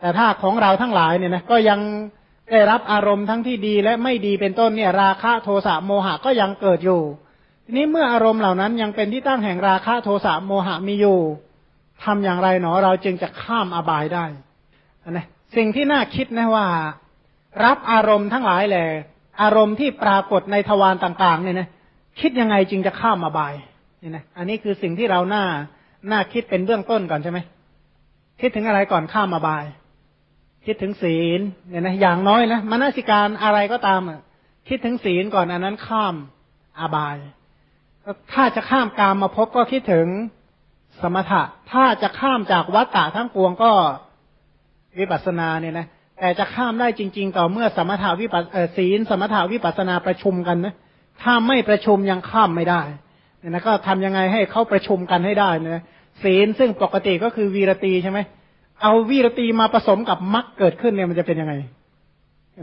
แต่ถ้าของเราทั้งหลายเนี่ยนะก็ยังได้รับอารมณ์ทั้งที่ดีและไม่ดีเป็นต้นเนี่ยราคะโทสะโมหะก็ยังเกิดอยู่ ทีนี้เมื่ออารมณ์เหล่านั้นยังเป็นที่ตั้งแห่งราคะโทสะโมหะมีอยู่ทำอย่างไรหนอเราจึงจะข้ามอบายได้นะสิ่งที่น่าคิดนะว่า รับอารมณ์ทั้งหลายแหละอารมณ์ที่ปรากฏในทวารต่างๆเนี่ยนะคิดยังไงจึงจะข้ามอบายเนี่ยนะอันนี้คือสิ่งที่เราหน้าน่าคิดเป็นเบื้องต้นก่อนใช่ไหมคิดถึงอะไรก่อนข้ามอบาย คิดถึงศีลเนี่ยนะอย่างน้อยนะมนสิการอะไรก็ตามอะ คิดถึงศีลก่อนอันนั้นข้ามอบายถ้าจะข้ามกามมาพบก็คิดถึงสมถะ ถ้าจะข้ามจากวัฏฏะทั้งปวงก็วิปัสสนาเนี่ยนะแต่จะข้ามได้จริง ๆ ต่อเมื่อสมถาวิปัสศีลสมถาวิปัสนาประชุมกันนะถ้าไม่ประชุมยังข้ามไม่ได้เนี่ยนะก็ทำยังไงให้เขาประชุมกันให้ได้นะศีลซึ่งปกติก็คือวีรตีใช่ไหม เอาวีรตีมาผสมกับมรรคเกิดขึ้นเนี่ยมันจะเป็นยังไง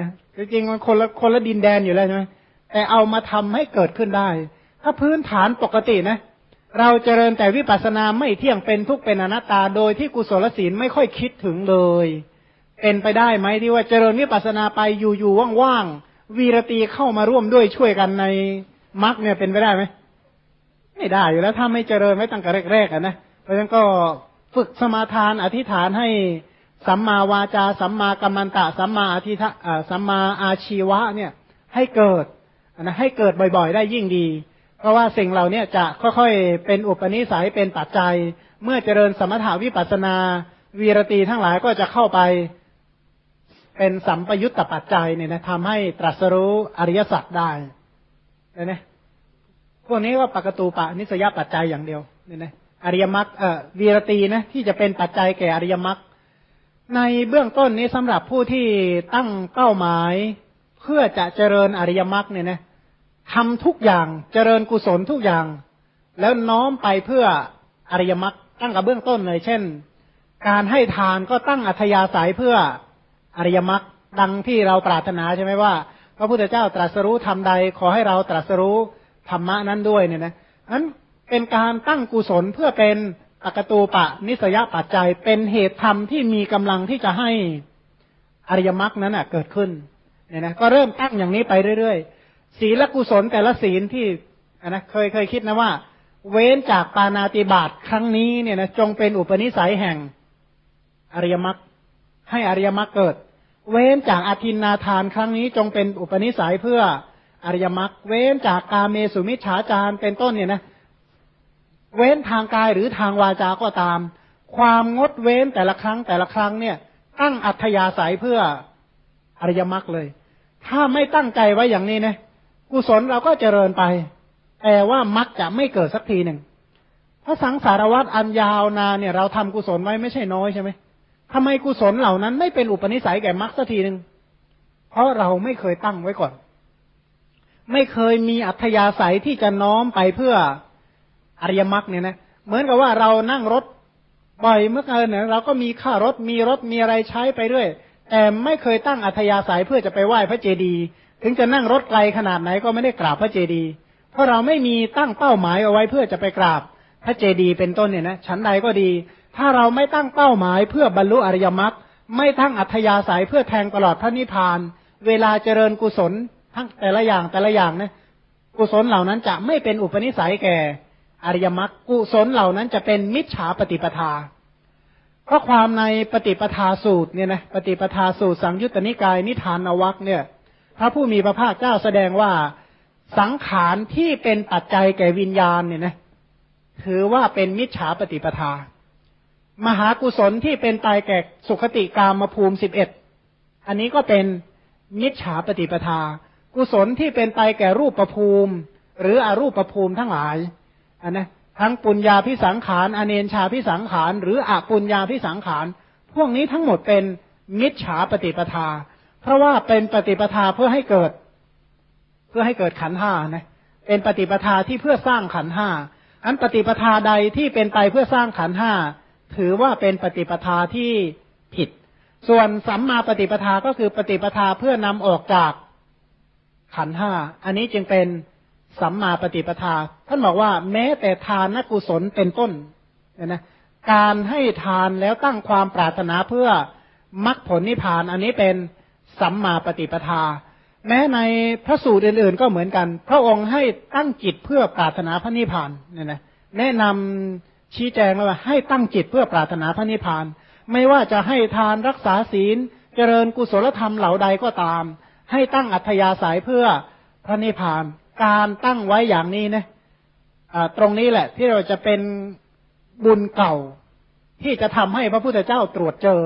นะจริงๆมันคนละคนละดินแดนอยู่แล้วใช่ไหมแต่เอามาทำให้เกิดขึ้นได้ ถ้าพื้นฐานปกตินะ เราเจริญแต่วิปัสสนาไม่เที่ยงเป็นทุกเป็นอนัตตา โดยที่กุศลศีลไม่ค่อยคิดถึงเลย เป็นไปได้ไหมที่ว่าเจริญวิปัสสนาไปอยู่ๆว่างๆวีรตีเข้ามาร่วมด้วยช่วยกันในมรรคเนี่ยเป็นไปได้ไหมไม่ได้อยู่แล้วถ้าไม่เจริญไม่ตั้งแต่แรกๆนะเพราะฉะนั้นก็ ฝึกสมาทานอธิษฐานให้สัมมาวาจา สัมมากัมมันตะ สัมมาอธิษสัมมาอาชีวะเนี่ยให้เกิดนะให้เกิดบ่อยๆ ได้ยิ่งดี เพราะว่าสิ่งเหล่านี้จะค่อยๆ เป็นอุปนิสัยเป็นปัจจัย เมื่อเจริญสมถาวิปัสนา วีรตีทั้งหลายก็จะเข้าไปเป็นสัมปยุตตปัจจัยเนี่ยนะทำให้ตรัสรู้อริยสัจได้เนะพวกนี้ก็ปกตูปะนิสยปัจจัยอย่างเดียวเนี่ยนะ อริยมรรคเอ่อวีรตีนะที่จะเป็นปัจจัยแก่อริยมรรคในเบื้องต้นนี้สำหรับผู้ที่ตั้งเป้าหมายเพื่อจะเจริญอริยมรรคเนี่ยนะทำทุกอย่างเจริญกุศลทุกอย่าง แล้วน้อมไปเพื่ออริยมรรคตั้งกับเบื้องต้นเลย เช่น การให้ทานก็ตั้งอัธยาศัยเพื่ออริยมรรคดังที่เราปรารถนาใช่ไหมว่า พระพุทธเจ้าตรัสรู้ทำใดขอให้เราตรัสรู้ธรรมะนั้นด้วยเนี่ยนะนั้น เป็นการตั้งกุศลเพื่อเป็นปกตูปะ นิสยปัจจัยเป็นเหตุธรรมที่มีกำลังที่จะให้อริยมรรคนั้นเกิดขึ้นเนี่ยนะก็เริ่มตั้งอย่างนี้ไปเรื่อยๆ ศีลกุศลแต่ละศีลที่นะเคยเคยคิดนะว่า เว้นจากปานาติบาตครั้งนี้เนี่ยนะจงเป็นอุปนิสัยแห่งอริยมรรคให้อริยมรรคเกิด เว้นจากอาทินนาทานครั้งนี้จงเป็นอุปนิสัยเพื่ออริยมรรคเว้นจากกาเมสุมิชฌาจารเป็นต้นเนี่ยนะ เว้นทางกายหรือทางวาจาก็ตาม ความงดเว้นแต่ละครั้งแต่ละครั้งเนี่ย ตั้งอัธยาศัยเพื่ออริยมรรคเลย ถ้าไม่ตั้งใจไว้อย่างนี้นะกุศลเราก็เจริญไป แต่ว่ามรรคจะไม่เกิดสักทีหนึ่งพระสังสารวัตรอันยาวนานเนี่ย เราทำกุศลไว้ไม่ใช่น้อยใช่ไหมทำไมกุศลเหล่านั้นไม่เป็นอุปนิสัยแก่มรรคสักทีหนึ่งเพราะเราไม่เคยตั้งไว้ก่อน ไม่เคยมีอัธยาศัยที่จะน้อมไปเพื่อ อริยมรรคเนี่ยนะเหมือนกับว่าเรานั่งรถบ่อยเมื่อเกินเนี่ยเราก็มีค่ารถมีรถมีอะไรใช้ไปเรื่อยแต่ไม่เคยตั้งอัธยาศัยเพื่อจะไปไหว้พระเจดีย์ถึงจะนั่งรถไกลขนาดไหนก็ไม่ได้กราบพระเจดีย์เพราะเราไม่มีตั้งเป้าหมายเอาไว้เพื่อจะไปกราบพระเจดีย์เป็นต้นเนี่ยนะชั้นใดก็ดี ถ้าเราไม่ตั้งเป้าหมายเพื่อบรรลุอริยมรรคไม่ตั้งอัธยาศัยเพื่อแทงตลอดพระนิพพาน เวลาเจริญกุศลทั้งแต่ละอย่างแต่ละอย่างนะกุศลเหล่านั้นจะไม่เป็นอุปนิสัยแก่ อริยมรรคกุศลเหล่านั้นจะเป็นมิจฉาปฏิปทาเพราะความในปฏิปทาสูตรเนี่ยนะปฏิปทาสูตรสังยุตตนิกายนิทานวักเนี่ยพระผู้มีพระภาคเจ้าแสดงว่าสังขารที่เป็นปัจจัยแก่วิญญาณเนี่ยนะถือว่าเป็นมิจฉาปฏิปทา มหากุศลที่เป็นไปแก่สุขติกามภูมิสิบเอ็ดอันนี้ก็เป็นมิจฉาปฏิปทา กุศลที่เป็นไปแก่รูปประภูมิ หรืออรูปประภูมิทั้งหลาย อันนะทั้งปุญญาพิสังขาร อเนนชาพิสังขาร หรืออปุญญาพิสังขาร พวกนี้ทั้งหมดเป็นมิจฉาปฏิปทา เพราะว่าเป็นปฏิปทาเพื่อให้เกิด เพื่อให้เกิดขันห้านะเป็นปฏิปทาที่เพื่อสร้างขันห้าอันปฏิปทาใดที่เป็นไปเพื่อสร้างขันห้าถือว่าเป็นปฏิปทาที่ผิด ส่วนสัมมาปฏิปทาก็คือปฏิปทาเพื่อนำออกจากขันห้า อันนี้จึงเป็น สัมมาปฏิปทา ท่านบอกว่าแม้แต่ทานนกุศลเป็นต้นนะการให้ทานแล้วตั้งความปรารถนาเพื่อมรรคผลนิพพาน อันนี้เป็นสัมมาปฏิปทา แม้ในพระสูตรอื่นๆก็เหมือนกัน พระองค์ให้ตั้งจิตเพื่อปรารถนาพระนิพพานเนี่ยนะแนะนำชี้แจงว่าให้ตั้งจิตเพื่อปรารถนาพระนิพพาน ไม่ว่าจะให้ทานรักษาศีล เจริญกุศลธรรมเหล่าใดก็ตาม ให้ตั้งอัธยาศัยเพื่อพระนิพพาน การตั้งไว้อย่างนี้นะตรงนี้แหละ ที่เราจะเป็นบุญเก่า ที่จะทำให้พระพุทธเจ้าตรวจเจอ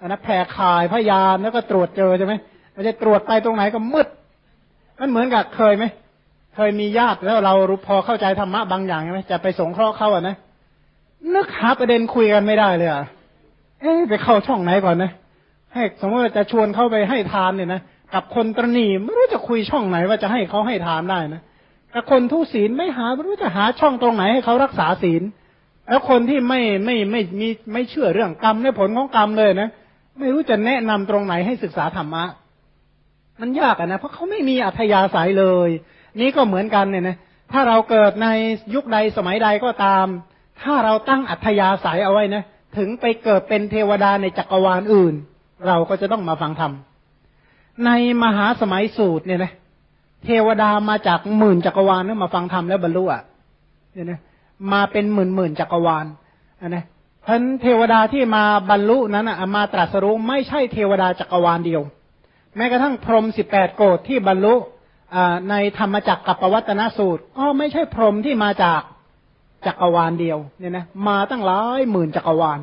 อันนั้นแผ่คายพยานแล้วก็ตรวจเจอใช่ไหมมันจะตรวจไปตรงไหนก็มืดมันเหมือนกับเคยไหมเคยมีญาติแล้วเรารู้พอเข้าใจธรรมะบางอย่างใช่ไหมจะไปสงเคราะห์เขาอะนะนึกหาประเด็นคุยกันไม่ได้เลยอะเอ๊ไปเข้าช่องไหนก่อนนะให้สมมติว่าจะชวนเข้าไปให้ทานเนี่ยนะ กับคนตรณีไม่รู้จะคุยช่องไหนว่าจะให้เขาให้ทานได้นะกับคนทุศีลไม่หาไม่รู้จะหาช่องตรงไหนให้เขารักษาศีล แล้วคนที่ไม่ไม่ไม่มีไม่เชื่อเรื่องกรรมในผลของกรรมเลยนะไม่รู้จะแนะนำตรงไหนให้ศึกษาธรรมะ มันยากอะนะเพราะเขาไม่มีอัธยาศัยเลย นี่ก็เหมือนกันเนี่ยนะถ้าเราเกิดในยุคใดสมัยใดก็ตาม ถ้าเราตั้งอัธยาศัยเอาไว้นะถึงไปเกิดเป็นเทวดาในจักรวาลอื่น เราก็จะต้องมาฟังธรรม ในมหาสมัยสูตรเนี่ยนะเทวดามาจากหมื่นจักรวาลเนี่ยมาฟังธรรมแล้วบรรลุอะเนี่ยนะมาเป็นหมื่นหมื่นจักรวาลอะนะพันเทวดาที่มาบรรลุนั้นอะมาตรัสรู้ไม่ใช่เทวดาจักรวาลเดียว แม้กระทั่งพรหมสิบแปดโกดที่บรรลุในธรรมจักรกับปวัตนสูตรก็ไม่ใช่พรหมที่มาจากจักรวาลเดียวเนี่ยนะมาตั้งหลายหมื่นจักรวาล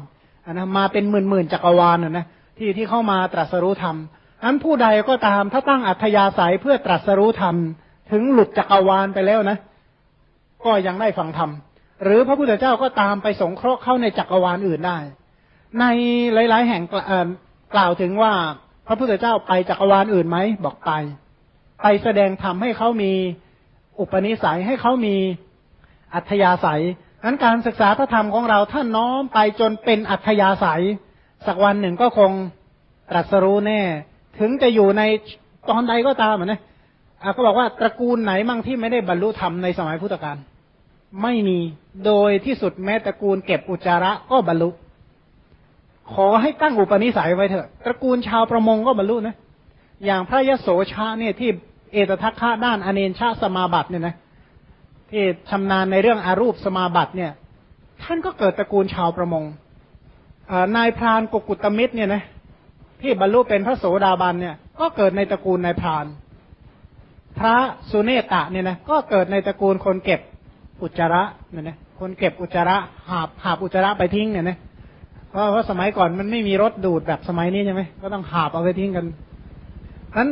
นนะมาเป็นหมื่นหมื่นจักรวาลนะที่ที่เข้ามาตรัสรู้ธรรม นั้นผู้ใดก็ตามถ้าตั้งอัธยาศัยเพื่อตรัสรู้ธรรม ถึงหลุดจักรวาลไปแล้วนะ ก็ยังได้ฟังธรรม หรือพระพุทธเจ้าก็ตามไปสงเคราะห์เข้าในจักรวาลอื่นได้ ในหลาย ๆ แห่งกล่าวถึงว่าพระพุทธเจ้าไปจักรวาลอื่นไหมบอกไป ไปแสดงธรรมให้เขามีอุปนิสัยให้เขามีอัธยาศัยนั้นการศึกษาพระธรรมของเราถ้านน้อมไปจนเป็นอัธยาศัย สักวันหนึ่งก็คงตรัสรู้แน่ ถึงจะอยู่ในตอนใดก็ตามนะก็บอกว่าตระกูลไหนมั่งที่ไม่ได้บรรลุธรรมในสมัยพุทธกาลไม่มีโดยที่สุดแม้ตระกูลเก็บอุจจาระก็บรรลุ ขอให้ตั้งอุปนิสัยไว้เถอะ ตระกูลชาวประมงก็บรรลุนะ อย่างพระยโสชาเนี่ยที่เอตทัคคะด้านอเนนชาสมาบัติเนี่ยนะที่ชำนาญในเรื่องอารูปสมาบัติเนี่ย ท่านก็เกิดตระกูลชาวประมงนายพรานกกุตมิตรเนี่ยนะ ที่บรรลุเป็นพระโสดาบันเนี่ย ก็เกิดในตระกูลนายพราน พระสุเนตะเนี่ยนะก็เกิดในตระกูลคนเก็บอุจจาระเนี่ยนะคนเก็บอุจจาระหาบหาบอุจจาระไปทิ้งเนี่ยนะเพราะว่าสมัยก่อนมันไม่มีรถดูดแบบสมัยนี้ใช่ไหมก็ต้องหาบเอาไปทิ้งกันนั้น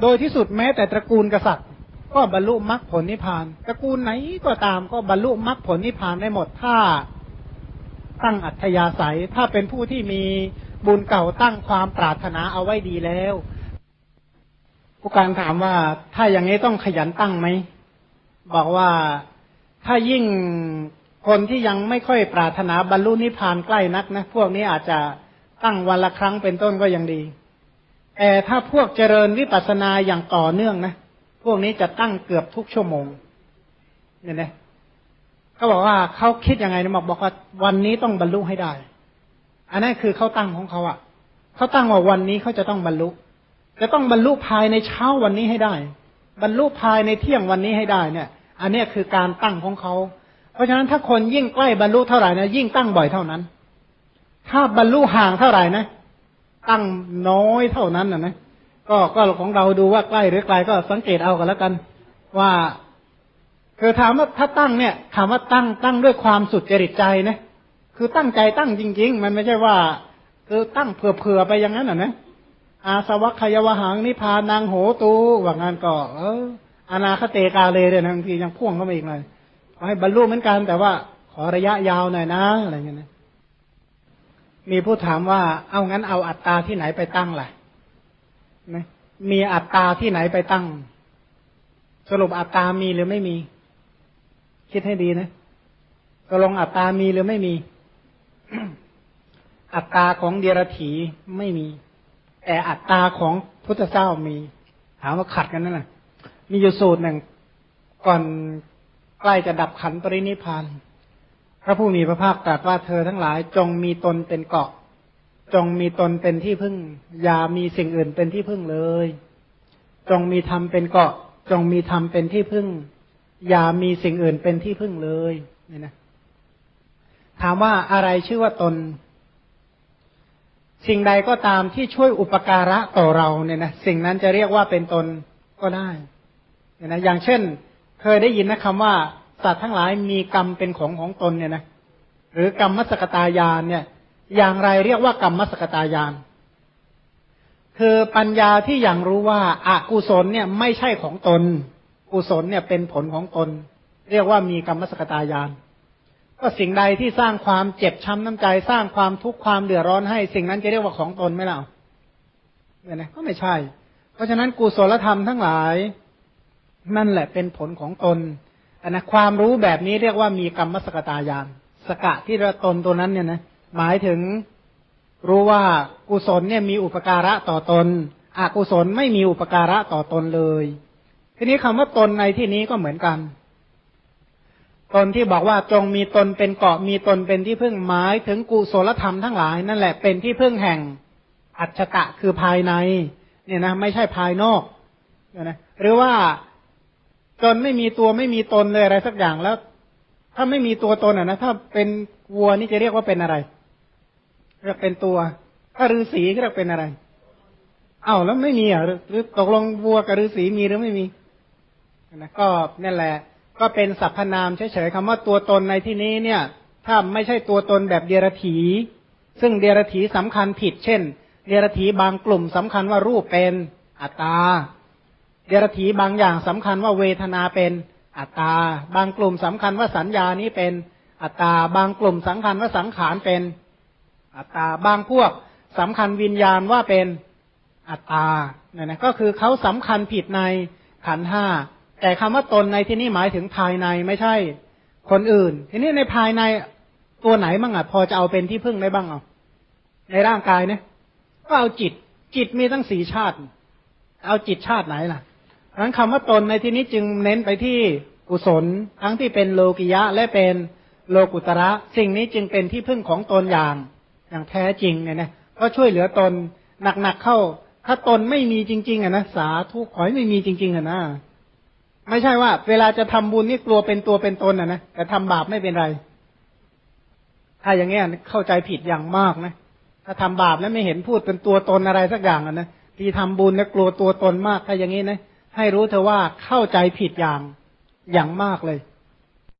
โดยที่สุดแม้แต่ตระกูลกษัตริย์ ก็บรรลุมรรคผลนิพพาน ตระกูลไหนก็ตามก็บรรลุมรรคผลนิพพานได้หมดถ้าตั้งอัธยาศัย ถ้าเป็นผู้ที่มี บุญเก่าตั้งความปรารถนาเอาไว้ดีแล้ว ผู้การถามว่าถ้าอย่างนี้ต้องขยันตั้งไหม บอกว่าถ้ายิ่งคนที่ยังไม่ค่อยปรารถนาบรรลุนิพพานใกล้นักนะ พวกนี้อาจจะตั้งวันละครั้งเป็นต้นก็ยังดีแต่ถ้าพวกเจริญวิปัสสนาอย่างต่อเนื่องนะพวกนี้จะตั้งเกือบทุกชั่วโมงเนี่ยนะเขาบอกว่าเขาคิดยังไงนะบอกบอกว่าวันนี้ต้องบรรลุให้ได้ อันนั้นคือเขาตั้งของเขาอะเขาตั้งว่าวันนี้เขาจะต้องบรรลุจะต้องบรรลุภายในเช้าวันนี้ให้ได้ บรรลุภายในเที่ยงวันนี้ให้ได้เนี่ย อันนี้คือการตั้งของเขา เพราะฉะนั้นถ้าคนยิ่งใกล้บรรลุเท่าไหร่นะยิ่งตั้งบ่อยเท่านั้น ถ้าบรรลุห่างเท่าไหร่นะ ตั้งน้อยเท่านั้นนะนะก็ก็ของเราดูว่าใกล้หรือไกลก็สังเกตเอากันแล้วกัน ว่าคือถามว่าถ้าตั้งเนี่ยถามว่าตั้งตั้งด้วยความสุดจริตใจนะ คือตั้งใจตั้งจริง ๆ มันไม่ใช่ว่า คือตั้งเผื่อๆไปอย่างนั้นอะนะอาสวัคยวหังนิพานางโหตูว่างานก็ เอออนาคเตกาเลเดี๋ยบางทียังพ่วงเข้ามาอีกหน่อยขอให้บรรลุเหมือนกัน แต่ว่าขอระยะยาวหน่อยนะอะไรเงี้ยนะมีผู้ถามว่าเอางั้นเอาอัตตาที่ไหนไปตั้งล่ะนะมีอัตตาที่ไหนไปตั้ง สรุปอัตตามีหรือไม่มี คิดให้ดีนะตกลงอัตตามีหรือไม่มี อัตตาของเดียรถีไม่มี แต่อัตตาของพุทธเจ้ามี ถามว่าขัดกันนั่นแหละมีอยู่สูตรหนึ่งก่อนใกล้จะดับขันปรินิพานพระผู้มีพระภาคตรัสว่าเธอทั้งหลาย จงมีตนเป็นเกาะ จงมีตนเป็นที่พึ่ง อย่ามีสิ่งอื่นเป็นที่พึ่งเลย จงมีธรรมเป็นเกาะ จงมีธรรมเป็นที่พึ่ง อย่ามีสิ่งอื่นเป็นที่พึ่งเลยเนี่ยนะ ถามว่าอะไรชื่อว่าตน สิ่งใดก็ตามที่ช่วยอุปการะต่อเราเนี่ยนะสิ่งนั้นจะเรียกว่าเป็นตนก็ได้เนี่ยนะอย่างเช่น เคยได้ยินนะคำว่าสัตว์ทั้งหลายมีกรรมเป็นของของตนเนี่ยนะหรือกรรมมัสกตายานเนี่ย อย่างไรเรียกว่ากรรมมสกตายาน คือปัญญาที่อย่างรู้ว่าอากุศลเนี่ยไม่ใช่ของตน กุศลเนี่ยเป็นผลของตน เรียกว่ามีกรรมมสกตายาน ก็สิ่งใดที่สร้างความเจ็บช้ำน้ำใจ สร้างความทุกข์ความเดือดร้อนให้ สิ่งนั้นจะเรียกว่าของตนไหมล่ะเนี่ยนะก็ไม่ใช่ เพราะฉะนั้นกุศลธรรมทั้งหลาย นั่นแหละเป็นผลของตนอันนะความรู้แบบนี้เรียกว่ามีกรรมสกตายานสกะที่ระตนตัวนั้นเนี่ยนะหมายถึงรู้ว่ากุศลเนี่ยมีอุปการะต่อตนอกุศลไม่มีอุปการะต่อตนเลย ทีนี้คำว่าตนในที่นี้ก็เหมือนกัน ตนที่บอกว่าจงมีตนเป็นเกาะมีตนเป็นที่พึ่งหมายถึงกุศลธรรมทั้งหลาย นั่นแหละเป็นที่พึ่งแห่งอัจฉตะคือภายใน เนี่ยนะไม่ใช่ภายนอกนะหรือว่าจนไม่มีตัวไม่มีตนเลยอะไรสักอย่างแล้ว ถ้าไม่มีตัวตนอะนะถ้าเป็นวัวนี่จะเรียกว่าเป็นอะไรเรียกเป็นตัว ถ้าฤาษีก็เรียกเป็นอะไรเอ้าแล้วไม่มีอะหรือตกลงวัวกับฤาษีมีหรือไม่มีนะก็นั่นแหละ ก็เป็นสรรพนามเฉยๆคำว่าตัวตนในที่นี้เนี่ย ถ้าไม่ใช่ตัวตนแบบเดรัจฉีซึ่งเดรัจฉีสำคัญผิด เช่น เดรัจฉีบางกลุ่มสำคัญว่ารูปเป็นอัตตา เดรัจฉีบางอย่างสำคัญว่าเวทนาเป็นอัตตา บางกลุ่มสำคัญว่าสัญญานี้เป็นอัตตา บางกลุ่มสำคัญว่าสังขารเป็นอัตตา บางพวกสำคัญวิญญาณว่าเป็นอัตตาเนี่ยนะก็คือเขาสำคัญผิดในขันห้า แต่คำว่าตนในที่นี้หมายถึงภายในไม่ใช่คนอื่น ทีนี้ในภายในตัวไหนบ้างอะพอจะเอาเป็นที่พึ่งได้บ้างเอาในร่างกายเนี่ยก็เอาจิต จิตมีตั้งสี่ชาติ เอาจิตชาติไหนล่ะเพราะนั้นคำว่าตนในที่นี้จึงเน้นไปที่กุศลทั้งที่เป็นโลกิยะและเป็นโลกุตระ สิ่งนี้จึงเป็นที่พึ่งของตนอย่างอย่างแท้จริงเนี่ยนะก็ช่วยเหลือตนหนักๆเข้า ถ้าตนไม่มีจริง ๆอะนะสาธุขอให้ไม่มีจริง ๆอะนะ ไม่ใช่ว่า เวลาจะทำบุญนี่กลัวเป็นตัวเป็นตนอะนะแต่ทำบาปไม่เป็นไร ถ้าอย่างเงี้ยเข้าใจผิดอย่างมากนะถ้าทำบาปแล้วไม่เห็นพูดเป็นตัวตนอะไรสักอย่างอะนะที่ทำบุญแล้วกลัวตัวตนมากถ้าอย่างนี้นะให้รู้เธอว่าเข้าใจผิดอย่างอย่างมากเลย